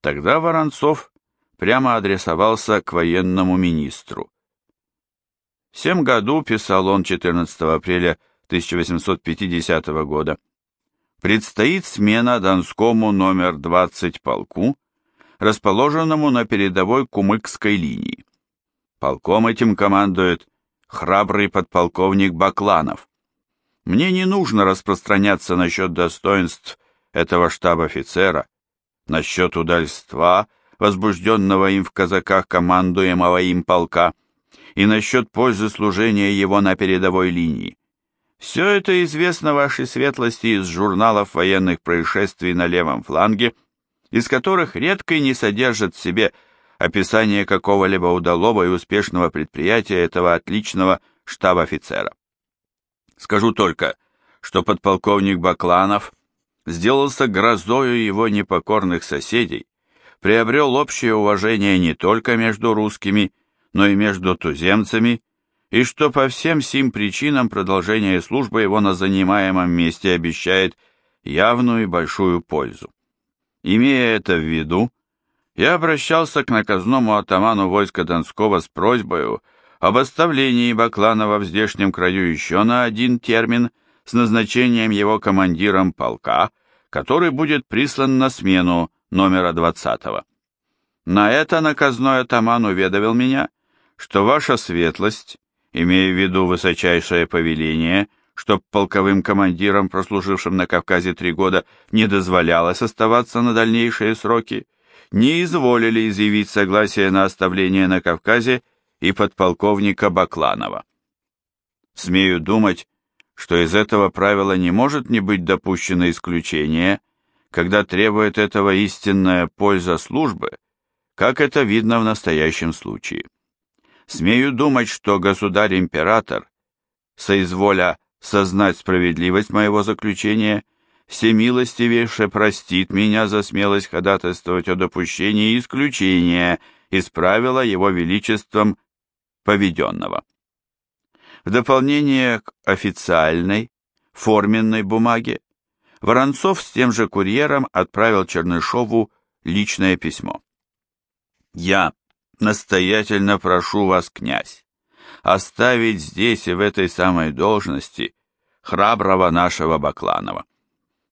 Тогда Воронцов прямо адресовался к военному министру. В сем году, писал он 14 апреля 1850 года, предстоит смена Донскому номер 20 полку, расположенному на передовой Кумыкской линии. Полком этим командует храбрый подполковник Бакланов. Мне не нужно распространяться насчет достоинств этого штаб-офицера, насчет удальства, возбужденного им в казаках командуемого им полка, и насчет пользы служения его на передовой линии. Все это известно вашей светлости из журналов военных происшествий на левом фланге, из которых редко и не содержат в себе описание какого-либо удалого и успешного предприятия этого отличного штаб-офицера. Скажу только, что подполковник Бакланов сделался грозою его непокорных соседей, приобрел общее уважение не только между русскими, но и между туземцами, и что по всем сим причинам продолжение службы его на занимаемом месте обещает явную и большую пользу. Имея это в виду, я обращался к наказному атаману войска Донского с просьбой об оставлении Бакланова в здешнем краю еще на один термин с назначением его командиром полка, который будет прислан на смену номера 20 -го. На это наказной атаман уведомил меня, что ваша светлость, имея в виду высочайшее повеление, чтоб полковым командирам, прослужившим на Кавказе три года, не дозволялось оставаться на дальнейшие сроки, не изволили изъявить согласие на оставление на Кавказе и подполковника Бакланова. Смею думать, что из этого правила не может не быть допущено исключение, когда требует этого истинная польза службы, как это видно в настоящем случае. Смею думать, что государь-император, соизволя сознать справедливость моего заключения, всемилостивейше простит меня за смелость ходатайствовать о допущении исключения из правила его величеством поведенного. В дополнение к официальной, форменной бумаге, Воронцов с тем же курьером отправил Чернышову личное письмо. «Я настоятельно прошу вас, князь, оставить здесь и в этой самой должности храброго нашего Бакланова.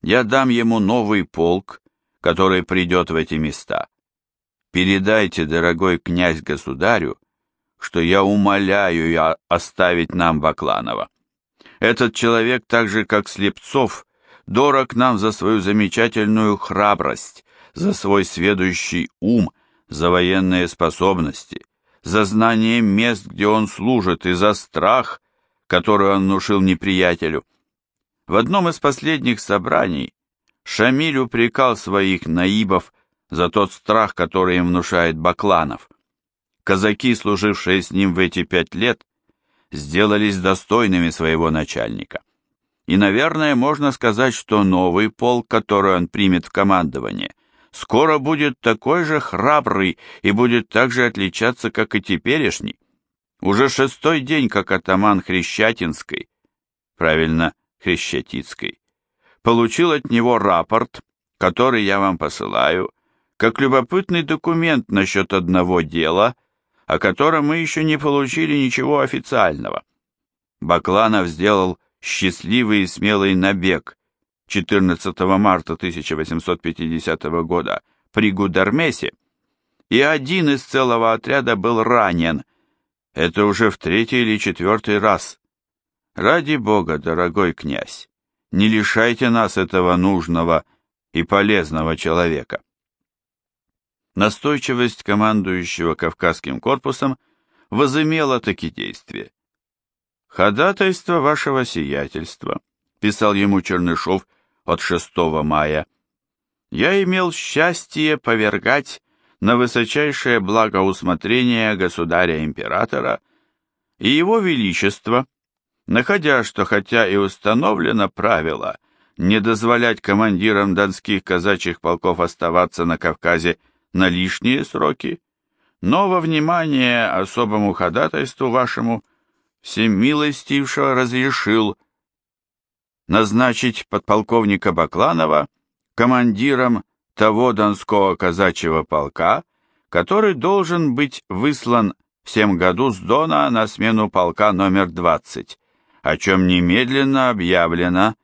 Я дам ему новый полк, который придет в эти места. Передайте, дорогой князь-государю, что я умоляю я оставить нам Бакланова. Этот человек, так же как Слепцов, дорог нам за свою замечательную храбрость, за свой сведущий ум, за военные способности, за знание мест, где он служит, и за страх, который он внушил неприятелю. В одном из последних собраний Шамиль упрекал своих наибов за тот страх, который им внушает Бакланов. Казаки, служившие с ним в эти пять лет, сделались достойными своего начальника. И, наверное, можно сказать, что новый полк, который он примет в командование, скоро будет такой же храбрый и будет так же отличаться, как и теперешний. Уже шестой день, как атаман Хрещатинской, правильно, Хрещатицкой, получил от него рапорт, который я вам посылаю, как любопытный документ насчет одного дела, о котором мы еще не получили ничего официального. Бакланов сделал счастливый и смелый набег 14 марта 1850 года при Гудармесе, и один из целого отряда был ранен. Это уже в третий или четвертый раз. Ради Бога, дорогой князь, не лишайте нас этого нужного и полезного человека. Настойчивость командующего Кавказским корпусом возымела таки действие. «Ходатайство вашего сиятельства», — писал ему Чернышов от 6 мая, — «я имел счастье повергать на высочайшее благоусмотрение государя-императора и его величество, находя, что хотя и установлено правило не дозволять командирам донских казачьих полков оставаться на Кавказе на лишние сроки, но во внимание особому ходатайству вашему всемилостившего разрешил назначить подполковника Бакланова командиром того Донского казачьего полка, который должен быть выслан в всем году с Дона на смену полка номер 20, о чем немедленно объявлено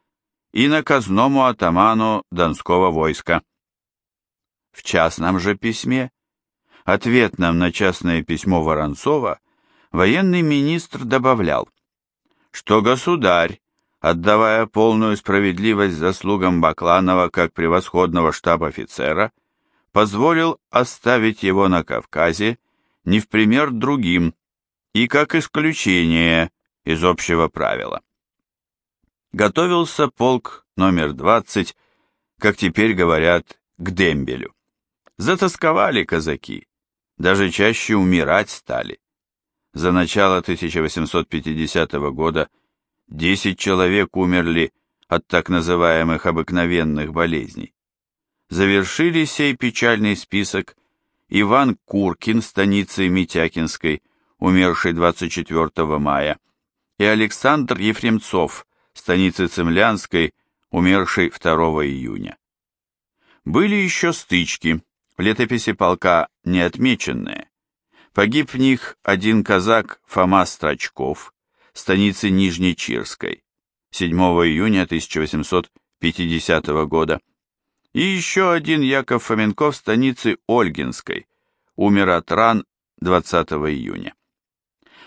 и наказному атаману Донского войска. В частном же письме, ответном на частное письмо Воронцова, военный министр добавлял, что государь, отдавая полную справедливость заслугам Бакланова как превосходного штаб-офицера, позволил оставить его на Кавказе не в пример другим и как исключение из общего правила. Готовился полк номер 20, как теперь говорят, к дембелю. Затасковали казаки, даже чаще умирать стали. За начало 1850 года 10 человек умерли от так называемых обыкновенных болезней. Завершили сей печальный список Иван Куркин станицы Митякинской, умерший 24 мая, и Александр Ефремцов, станицы Цемлянской, умерший 2 июня. Были еще стычки, летописи полка не отмеченные, Погиб в них один казак Фома Строчков, станицы Нижнечирской, 7 июня 1850 года, и еще один Яков Фоменков станицы Ольгинской, умер от ран 20 июня.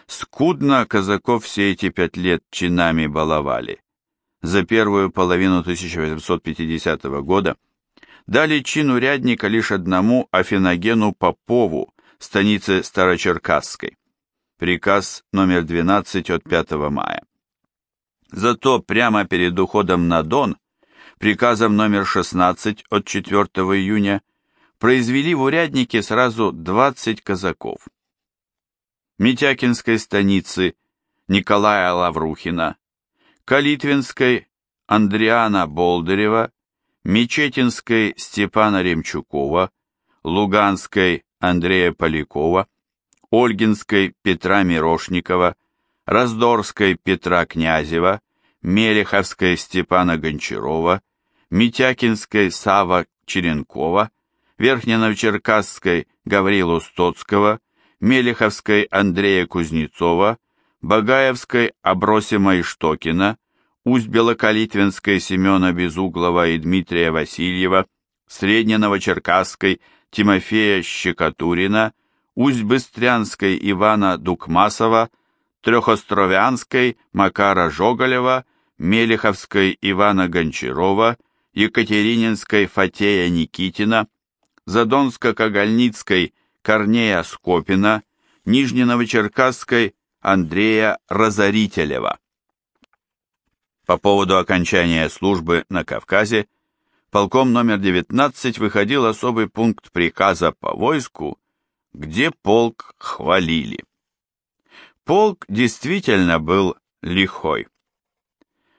Скудно казаков все эти пять лет чинами баловали. За первую половину 1850 года дали чин урядника лишь одному Афиногену Попову, станицы Старочеркасской. Приказ номер 12 от 5 мая. Зато прямо перед уходом на Дон, приказом номер 16 от 4 июня, произвели в уряднике сразу 20 казаков. Митякинской станицы Николая Лаврухина, Калитвинской Андриана Болдырева, Мечетинской Степана Ремчукова, Луганской Андрея Полякова, Ольгинской Петра Мирошникова, Раздорской Петра Князева, Мелеховской Степана Гончарова, Митякинской Сава Черенкова, Верхненовчеркасской Гаврилу Стоцкого, Мелеховской Андрея Кузнецова, Багаевской Абросима Иштокина, Усть-Белокалитвинской Семена Безуглова и Дмитрия Васильева, Средненовочеркасской Тимофея Щекотурина, Усть-Быстрянской Ивана Дукмасова, Трехостровянской Макара Жоголева, Мелеховской Ивана Гончарова, Екатерининской Фатея Никитина, Задонско-Кагальницкой Корнея Скопина, Нижненовочеркасской Андрея Разорителева. По поводу окончания службы на Кавказе полком номер 19 выходил особый пункт приказа по войску, где полк хвалили. Полк действительно был лихой.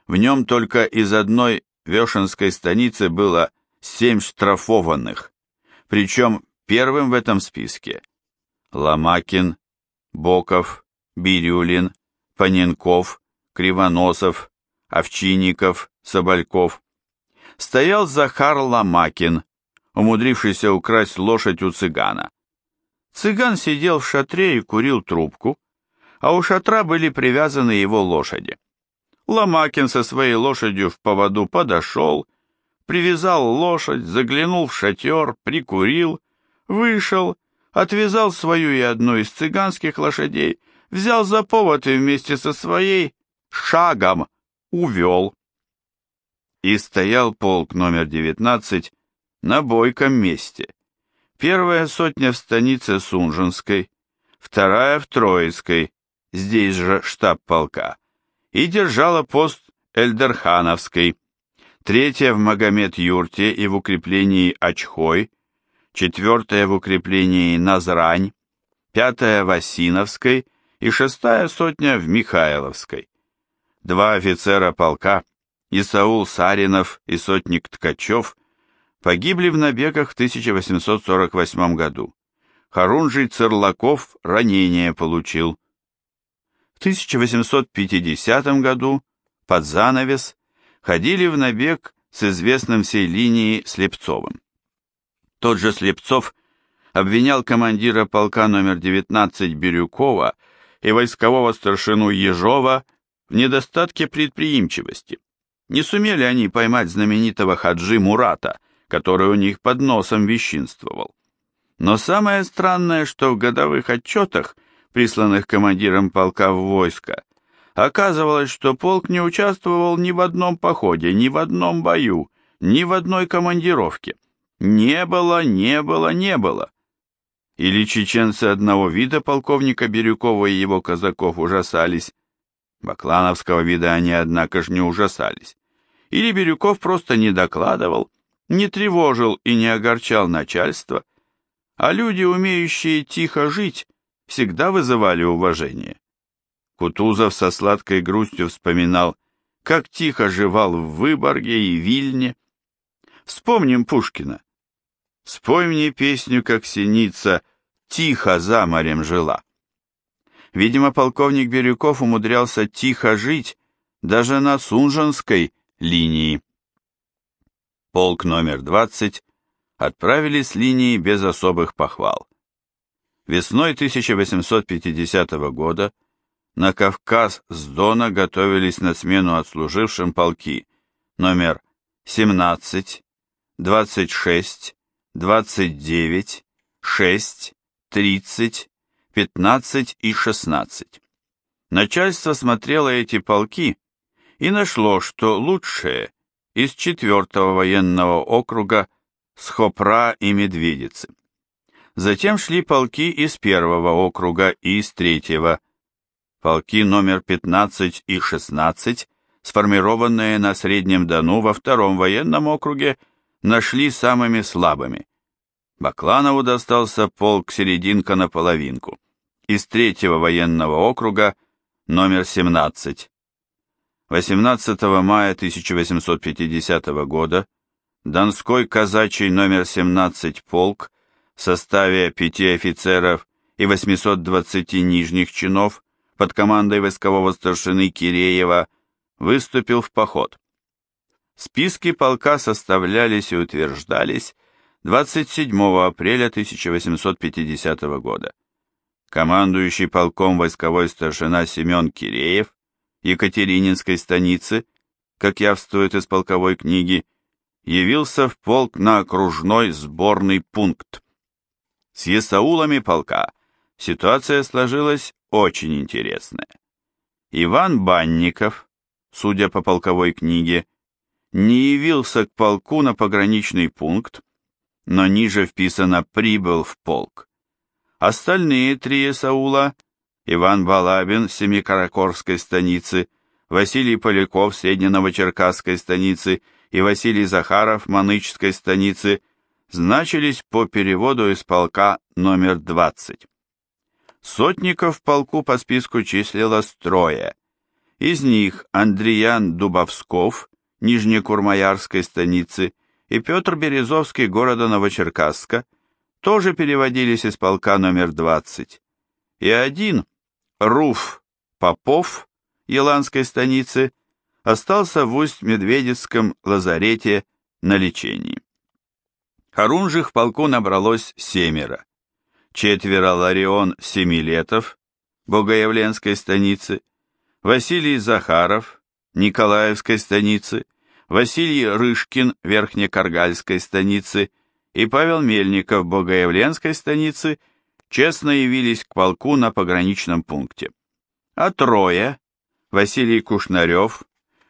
В нем только из одной Вешенской станицы было семь штрафованных, причем первым в этом списке Ломакин, Боков, Бирюлин, Паненков, Кривоносов, Овчинников, Собольков стоял Захар Ломакин, умудрившийся украсть лошадь у цыгана. Цыган сидел в шатре и курил трубку, а у шатра были привязаны его лошади. Ломакин со своей лошадью в поводу подошел, привязал лошадь, заглянул в шатер, прикурил, вышел, отвязал свою и одну из цыганских лошадей, взял за повод и вместе со своей шагом увел и стоял полк номер 19 на бойком месте. Первая сотня в станице Сунжинской, вторая в Троицкой, здесь же штаб полка, и держала пост Эльдерхановской, третья в Магомед-Юрте и в укреплении Очхой, четвертая в укреплении Назрань, пятая в Осиновской и шестая сотня в Михайловской. Два офицера полка – Исаул Саринов и сотник Ткачев погибли в набегах в 1848 году. Харунжий Церлаков ранение получил. В 1850 году под занавес ходили в набег с известным всей линии Слепцовым. Тот же Слепцов обвинял командира полка номер 19 Бирюкова и войскового старшину Ежова в недостатке предприимчивости. Не сумели они поймать знаменитого хаджи Мурата, который у них под носом вещинствовал. Но самое странное, что в годовых отчетах, присланных командиром полка в войско, оказывалось, что полк не участвовал ни в одном походе, ни в одном бою, ни в одной командировке. Не было, не было, не было. Или чеченцы одного вида полковника Бирюкова и его казаков ужасались, Баклановского вида они, однако ж, не ужасались. Или Бирюков просто не докладывал, не тревожил и не огорчал начальство, а люди, умеющие тихо жить, всегда вызывали уважение. Кутузов со сладкой грустью вспоминал, как тихо жевал в Выборге и Вильне. Вспомним Пушкина. Спой мне песню, как синица, тихо за морем жила. Видимо, полковник Бирюков умудрялся тихо жить даже на Сунжанской линии. Полк номер 20 отправили с линии без особых похвал. Весной 1850 года на Кавказ с Дона готовились на смену отслужившим полки номер 17, 26, 29, 6, 30, 15 и 16. Начальство смотрело эти полки и нашло, что лучшие из 4-го военного округа Схопра и Медведицы. Затем шли полки из первого округа и из третьего. Полки номер 15 и 16, сформированные на Среднем Дону во втором военном округе, нашли самыми слабыми. Бакланову достался полк серединка на половинку из третьего военного округа номер 17. 18 мая 1850 года Донской казачий номер 17 полк в составе пяти офицеров и 820 нижних чинов под командой войскового старшины Киреева выступил в поход. Списки полка составлялись и утверждались 27 апреля 1850 года командующий полком войсковой старшина Семен Киреев Екатерининской станицы, как явствует из полковой книги, явился в полк на окружной сборный пункт. С есаулами полка ситуация сложилась очень интересная. Иван Банников, судя по полковой книге, не явился к полку на пограничный пункт, но ниже вписано «прибыл в полк». Остальные три Саула – Иван Балабин Семикаракорской станицы, Василий Поляков Средненовочеркасской станицы и Василий Захаров Манычской станицы – значились по переводу из полка номер 20. Сотников в полку по списку числилось трое. Из них Андриян Дубовсков Нижнекурмаярской станицы и Петр Березовский города Новочеркасска – тоже переводились из полка номер 20, и один, Руф Попов, Еланской станицы, остался в Усть-Медведецком лазарете на лечении. Харунжих в полку набралось семеро. Четверо Ларион Семилетов, Богоявленской станицы, Василий Захаров, Николаевской станицы, Василий Рышкин, Верхнекаргальской станицы и Павел Мельников Богоявленской станицы честно явились к полку на пограничном пункте. А трое, Василий Кушнарев,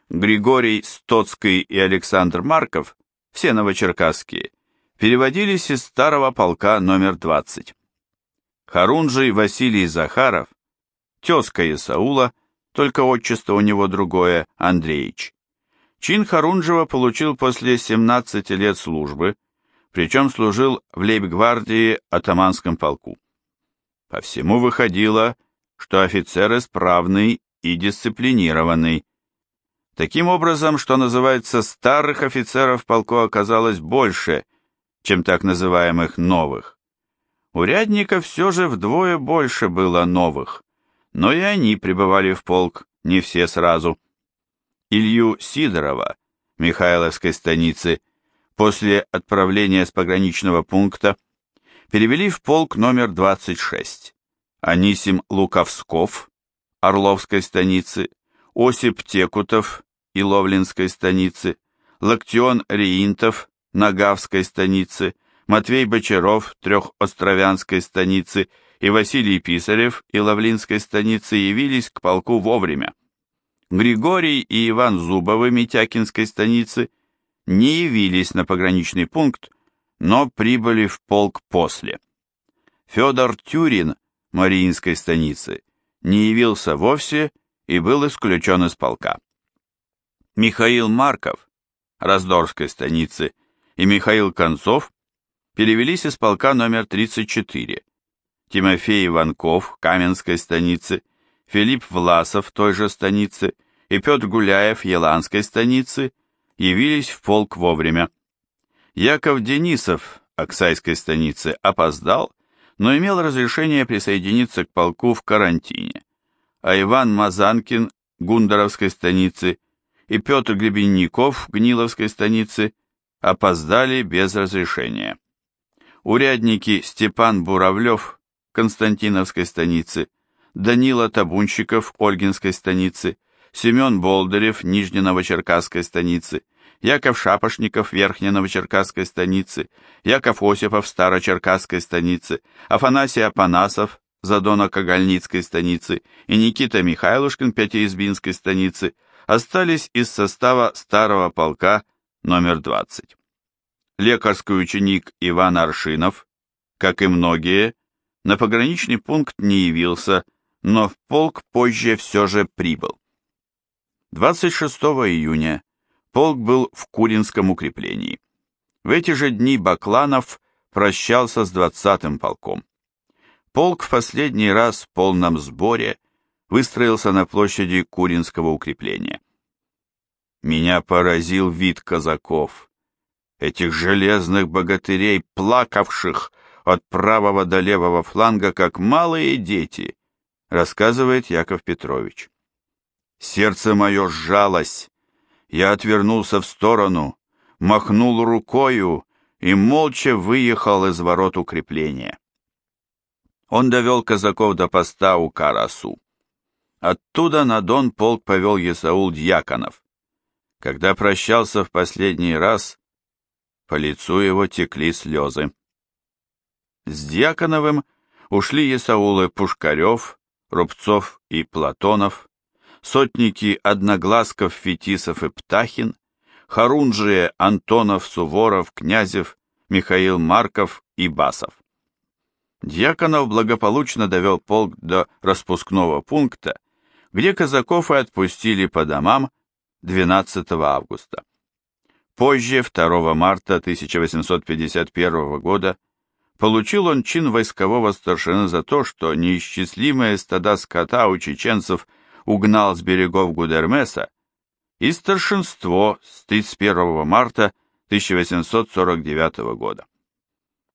Григорий Стоцкий и Александр Марков, все новочеркасские, переводились из старого полка номер 20. Харунжий Василий Захаров, тезка Исаула, только отчество у него другое, Андреевич. Чин Харунжева получил после 17 лет службы, причем служил в лейб-гвардии атаманском полку. По всему выходило, что офицер исправный и дисциплинированный. Таким образом, что называется, старых офицеров полку оказалось больше, чем так называемых новых. Урядников все же вдвое больше было новых, но и они прибывали в полк не все сразу. Илью Сидорова, Михайловской станицы, после отправления с пограничного пункта перевели в полк номер 26. Анисим Луковсков, Орловской станицы, Осип Текутов, Иловлинской станицы, Локтион Риинтов, Нагавской станицы, Матвей Бочаров, Трехостровянской станицы и Василий Писарев, Иловлинской станицы явились к полку вовремя. Григорий и Иван Зубовы Митякинской станицы не явились на пограничный пункт, но прибыли в полк после. Федор Тюрин Мариинской станицы не явился вовсе и был исключен из полка. Михаил Марков Раздорской станицы и Михаил Концов перевелись из полка номер 34. Тимофей Иванков Каменской станицы, Филипп Власов той же станицы и Петр Гуляев Еланской станицы явились в полк вовремя. Яков Денисов Оксайской станицы опоздал, но имел разрешение присоединиться к полку в карантине, а Иван Мазанкин Гундаровской станицы и Петр Гребенников Гниловской станицы опоздали без разрешения. Урядники Степан Буравлев Константиновской станицы, Данила Табунщиков Ольгинской станицы, Семен Болдырев Нижненовочеркасской станицы, Яков Шапошников Верхненовочеркасской станицы, Яков Осипов Старочеркасской станицы, Афанасий Апанасов Задона-Кагальницкой станицы и Никита Михайлушкин Пятиизбинской станицы остались из состава старого полка номер 20. Лекарский ученик Иван Аршинов, как и многие, на пограничный пункт не явился, но в полк позже все же прибыл. 26 июня полк был в Куринском укреплении. В эти же дни Бакланов прощался с 20-м полком. Полк в последний раз в полном сборе выстроился на площади Куринского укрепления. Меня поразил вид казаков, этих железных богатырей, плакавших от правого до левого фланга, как малые дети, рассказывает Яков Петрович. Сердце мое сжалось, я отвернулся в сторону, махнул рукою и молча выехал из ворот укрепления. Он довел казаков до поста у Карасу. Оттуда на Дон полк повел Есаул Дьяконов. Когда прощался в последний раз, по лицу его текли слезы. С Дьяконовым ушли Есаулы Пушкарев, Рубцов и Платонов, сотники Одноглазков, Фетисов и Птахин, Харунжие, Антонов, Суворов, Князев, Михаил Марков и Басов. Дьяконов благополучно довел полк до распускного пункта, где казаков и отпустили по домам 12 августа. Позже, 2 марта 1851 года, получил он чин войскового старшины за то, что неисчислимые стада скота у чеченцев угнал с берегов Гудермеса, и старшинство с 31 марта 1849 года.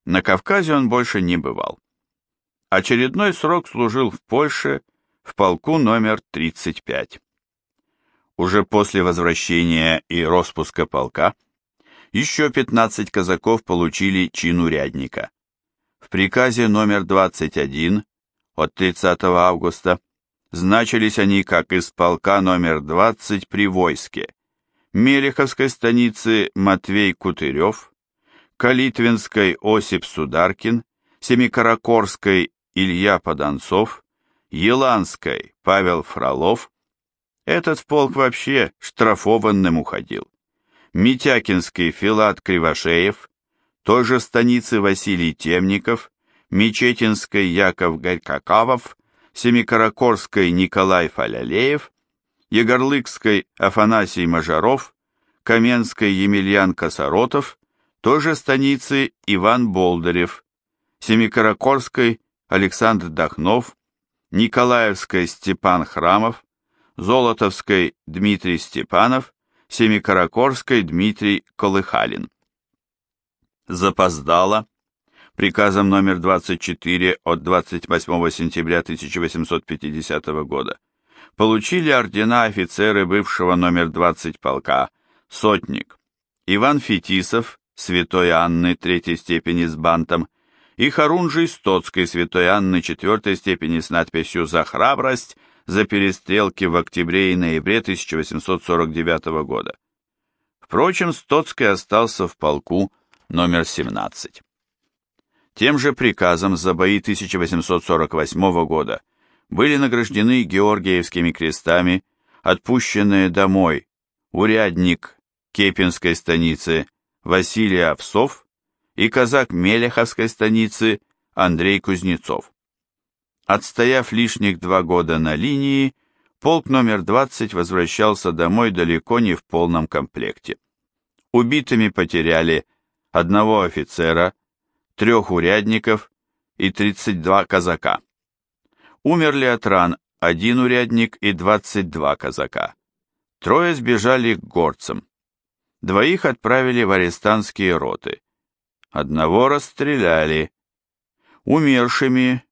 На Кавказе он больше не бывал. Очередной срок служил в Польше в полку номер 35. Уже после возвращения и распуска полка еще 15 казаков получили чин урядника. В приказе номер 21 от 30 августа значились они как из полка номер 20 при войске, Мелеховской станицы Матвей Кутырев, Калитвинской Осип Сударкин, Семикаракорской Илья Подонцов, Еланской Павел Фролов, этот полк вообще штрафованным уходил. Митякинский Филат Кривошеев, той же станицы Василий Темников, Мечетинской Яков Горькакавов, Семикаракорской Николай Фалялеев, Егорлыкской Афанасий Мажаров, Каменской Емельян Косоротов, той же станицы Иван Болдырев, Семикаракорской Александр Дахнов, Николаевской Степан Храмов, Золотовской Дмитрий Степанов, Семикаракорской Дмитрий Колыхалин. Запоздало приказом номер 24 от 28 сентября 1850 года получили ордена офицеры бывшего номер 20 полка, сотник Иван Фетисов, Святой Анны третьей степени с бантом и Харунжий Стоцкой Святой Анны четвертой степени с надписью «За храбрость» за перестрелки в октябре и ноябре 1849 года. Впрочем, Стоцкий остался в полку номер 17. Тем же приказом за бои 1848 года были награждены Георгиевскими крестами, отпущенные домой урядник Кепинской станицы Василий Овсов и казак Мелеховской станицы Андрей Кузнецов. Отстояв лишних два года на линии, полк номер 20 возвращался домой далеко не в полном комплекте. Убитыми потеряли одного офицера, трех урядников и 32 казака. Умерли от ран один урядник и 22 казака. Трое сбежали к горцам. Двоих отправили в арестантские роты. Одного расстреляли. Умершими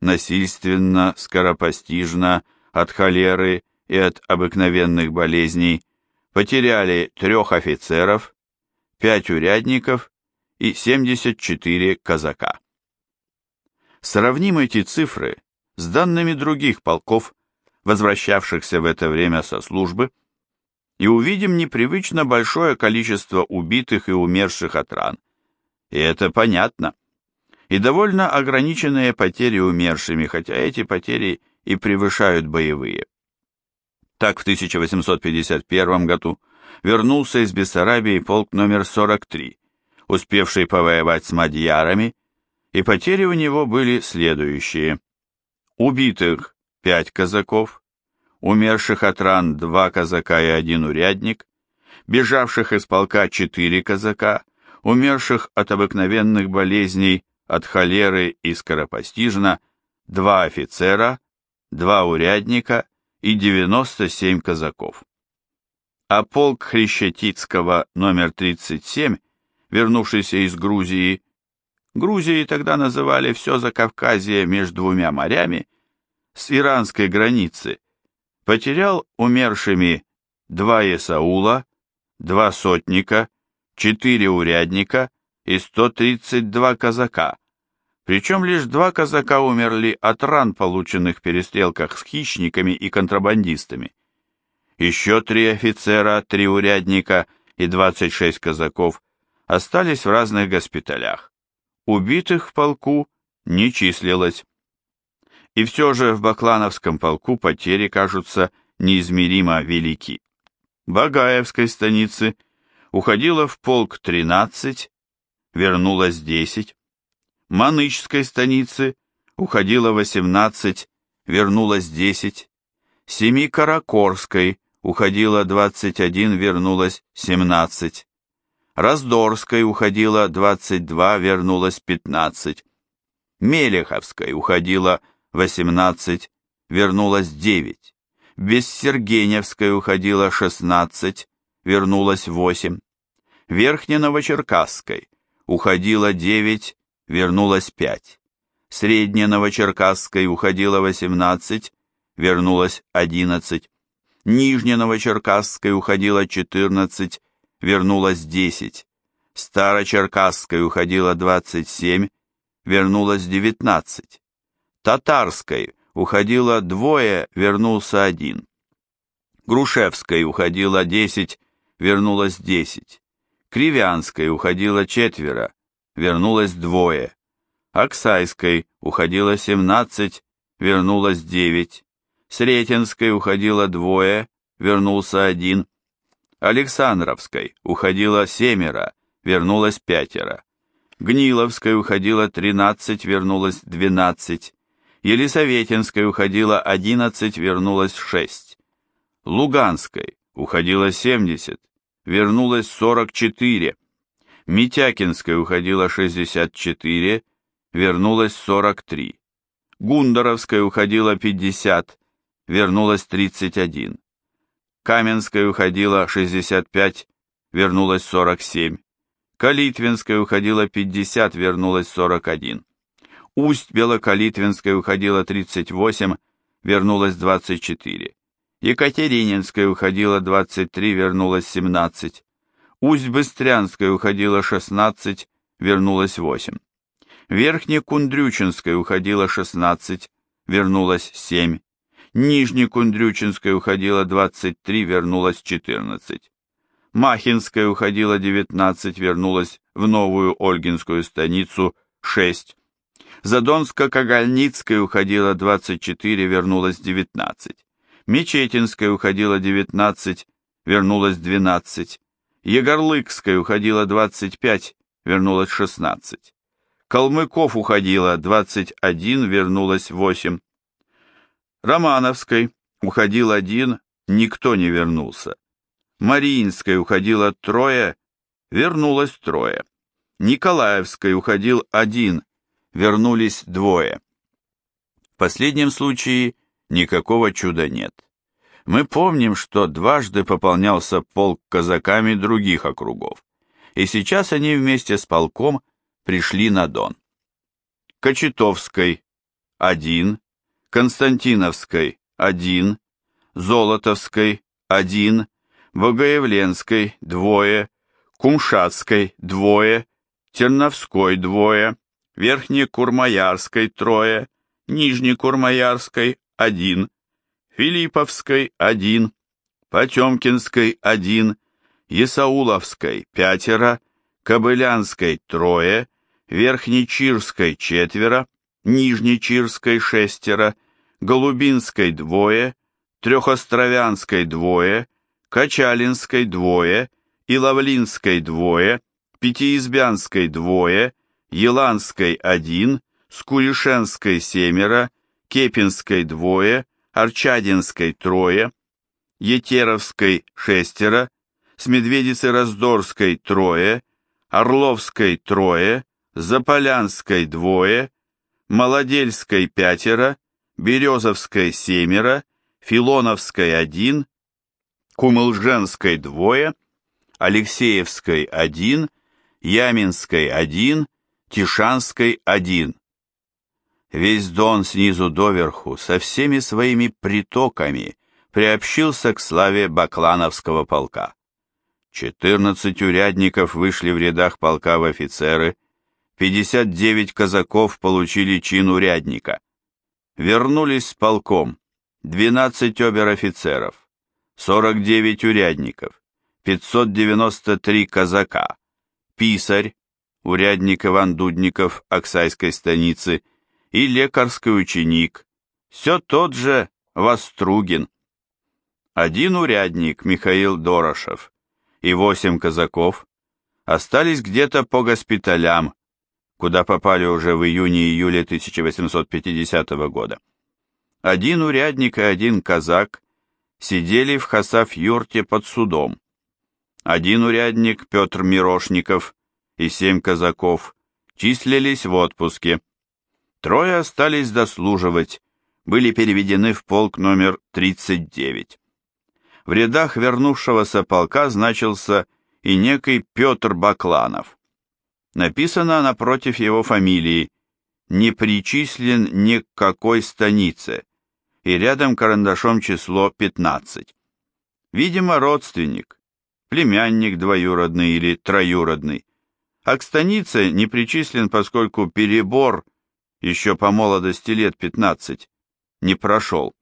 насильственно, скоропостижно, от холеры и от обыкновенных болезней потеряли трех офицеров, пять урядников и 74 казака. Сравним эти цифры с данными других полков, возвращавшихся в это время со службы, и увидим непривычно большое количество убитых и умерших от ран. И это понятно. И довольно ограниченные потери умершими, хотя эти потери и превышают боевые. Так в 1851 году вернулся из Бессарабии полк номер 43, успевший повоевать с мадьярами, и потери у него были следующие. Убитых пять казаков, умерших от ран два казака и один урядник, бежавших из полка четыре казака, умерших от обыкновенных болезней, от холеры и скоропостижно, два офицера, два урядника и 97 казаков. А полк Хрещатицкого номер 37, вернувшийся из Грузии, Грузией тогда называли все Закавказье между двумя морями, с иранской границы, потерял умершими два Исаула, два сотника, четыре урядника и 132 казака, причем лишь два казака умерли от ран, полученных в перестрелках с хищниками и контрабандистами. Еще три офицера, три урядника и 26 казаков остались в разных госпиталях. Убитых в полку не числилось. И все же в Баклановском полку потери кажутся неизмеримо велики. Багаевской станицы уходило в полк 13, вернулось 10, Манычской станицы уходило 18, вернулось 10, Семикаракорской уходило 21, вернулось 17, Раздорской уходило 22, вернулось 15, Мелеховской уходило 18, 18, вернулось 9. Бессергеневская уходила 16, вернулось 8. Верхне-Новочеркасской уходила 9, вернулось 5. Средне-Новочеркасской уходила 18, вернулось 11. Нижне-Новочеркасской уходила 14, вернулось 10. Старочеркасской уходила 27, вернулось 19. Татарской уходило двое, вернулся один. Грушевской уходило десять, вернулось десять. Кривянской уходило четверо, вернулось двое. Оксайской уходило семнадцать, вернулось девять. Сретенской уходило двое, вернулся один. Александровской уходило семеро, вернулось пятеро. Гниловской уходило тринадцать, вернулось двенадцать. Елисаветинской уходило 11, вернулось 6. Луганской уходило 70, вернулось 44. Митякинской уходило 64, вернулось 43. Гундаровской уходило 50, вернулось 31. Каменской уходило 65, вернулось 47. Калитвинской уходило 50, вернулось 41. Усть Белокалитвинская уходила 38, вернулась 24. Екатерининская уходила 23, вернулась 17. Усть-Быстрянской уходило 16, вернулось 8. Верхнекундрючинской уходило 16, вернулось 7. Нижнекундрючинской уходило 23, вернулось 14. Махинская уходила 19, вернулась в новую Ольгинскую станицу 6. Задонско-Кагальницкая уходила 24, вернулась 19. Мечетинская уходила 19, вернулась 12. Егорлыкская уходила 25, вернулась 16. Калмыков уходила 21, вернулась 8. Романовской уходил один, никто не вернулся. Мариинской уходило трое, вернулось трое. Николаевской уходил один, вернулись двое. В последнем случае никакого чуда нет. Мы помним, что дважды пополнялся полк казаками других округов, и сейчас они вместе с полком пришли на Дон. Кочетовской – один, Константиновской – один, Золотовской – один, Богоявленской – двое, Кумшатской – двое, Терновской – двое, Верхнекурмаярской – трое, Нижнекурмаярской – один, Филипповской – один, Потемкинской – один, Есауловской – пятеро, Кобылянской – трое, Верхнечирской – четверо, Нижнечирской – шестеро, Голубинской – двое, Трехостровянской – двое, Качалинской двое, Иловлинской двое, Пятиизбянской двое, Еланской один, Скуришенской семеро, Кепинской двое, Арчадинской трое, Етеровской шестеро, с Медведицы-Раздорской трое, Орловской трое, Заполянской двое, Молодельской пятеро, Березовской семеро, Филоновской один, Кумылженской двое, Алексеевской один, Яминской один, Тишанской один. Весь Дон снизу доверху со всеми своими притоками приобщился к славе Баклановского полка. Четырнадцать урядников вышли в рядах полка в офицеры, 59 казаков получили чин урядника. Вернулись с полком, 12 обер-офицеров. 49 урядников, 593 казака, писарь, урядник Иван Дудников Оксайской станицы и лекарский ученик, все тот же Востругин. Один урядник Михаил Дорошев и восемь казаков остались где-то по госпиталям, куда попали уже в июне-июле 1850 года. Один урядник и один казак сидели в Хасав-юрте под судом. Один урядник Петр Мирошников и семь казаков числились в отпуске. Трое остались дослуживать, были переведены в полк номер 39. В рядах вернувшегося полка значился и некий Петр Бакланов. Написано напротив его фамилии «Не причислен ни к какой станице», и рядом карандашом число 15. Видимо, родственник, племянник двоюродный или троюродный. А к станице не причислен, поскольку перебор еще по молодости лет 15 не прошел.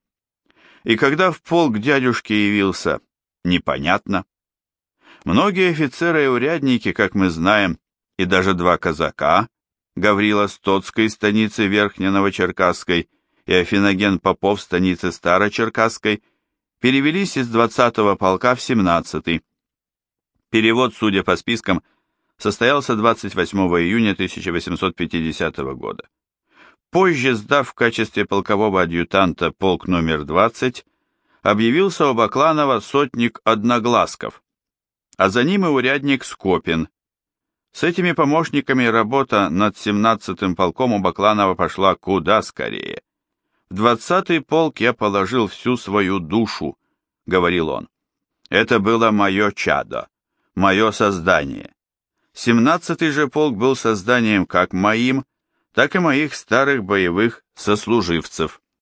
И когда в полк дядюшке явился, непонятно. Многие офицеры и урядники, как мы знаем, и даже два казака, Гаврила Стоцкой станицы Верхне-Новочеркасской и Афиноген Попов станицы Старочеркасской перевелись из 20-го полка в 17-й. Перевод, судя по спискам, состоялся 28 июня 1850 года. Позже, сдав в качестве полкового адъютанта полк номер 20, объявился у Бакланова сотник Одноглазков, а за ним и урядник Скопин. С этими помощниками работа над 17-м полком у Бакланова пошла куда скорее. В двадцатый полк я положил всю свою душу, говорил он. Это было мое чадо, мое создание. Семнадцатый же полк был созданием как моим, так и моих старых боевых сослуживцев.